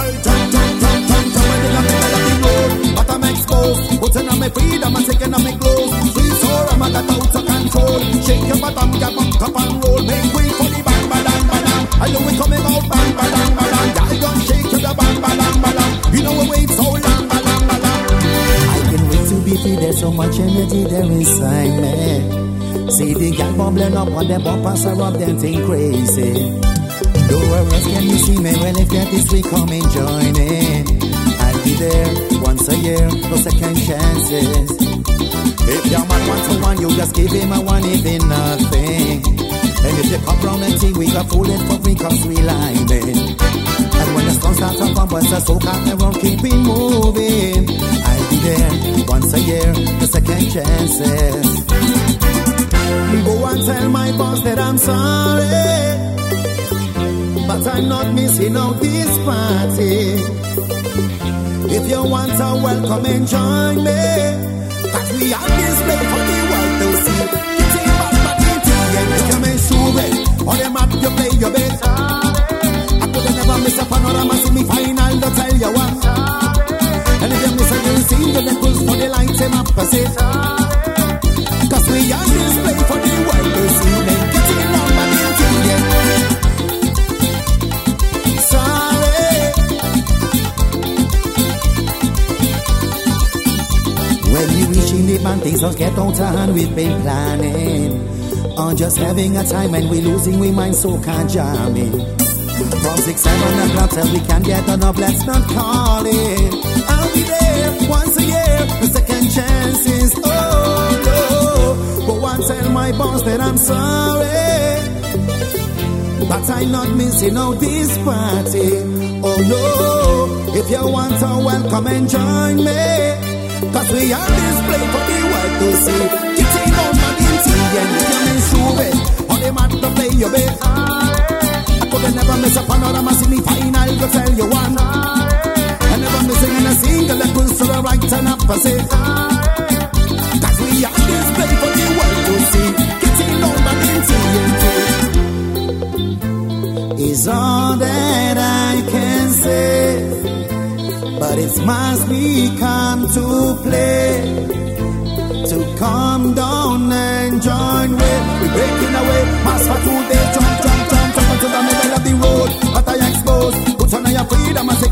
Well, turn, turn, turn, turn, turn, when they got me out of the road. But I'm exposed. What's in my feet, I'm a second of my clothes. Free soul, I'm at out of control. Shake your bottom, get bumped up and roll. Make way for the bang, badang, badang. I know we're coming out, bang, badang, badang. Y'all gonna shake to the bang, badang, badang. You know we wait so long, badang, badang. I can wait to be free, there's so much energy there inside me. See the gang bubbling up on them bumpers, I rub them thing crazy. Do where else can you see me? Well, if that is we come and join in. I'll be there once a year, no second chances. If your man wants a one, you just give him a one, even nothing. And if you come round and see, we got it for free, cause we like it. And when the sun starts to come, once the soul can't keep it moving. I'll be there once a year, the second chances. Go and tell my boss that I'm sorry. But I'm not missing out this party. If you want a welcome and join me. Cause we have this play for the world to see. In back, back, it's you may sue it, or them up, you play your best. I could never miss a panorama semi-final to tell you what. And if you miss a new single, then push for the lights, them up, I. Cause we are this play for the in the band, things don't get out of hand. We've been planning on just having a time and we're losing we mind, so can't jam it. From six, seven o'clock till we can get enough, let's not call it. I'll be there once a year, the second chances. Oh no, Go and tell my boss that I'm sorry. But I'm not missing out this party. Oh no, if you want to welcome and join me. Cause we are this play for the world to see. Getting on my DT and you may show it. On the mat to play your bit. I could never miss a panorama semi-final to tell you one. I never missing in a single that goes to the right and opposite. Cause we are this play for the world to see. Getting on my DT is all that I can say. But it must be come to play. To come down and join with. We breaking away, mass for today, jump, jump, jump, jump into the middle of the road. But I expose, put on your freedom and taking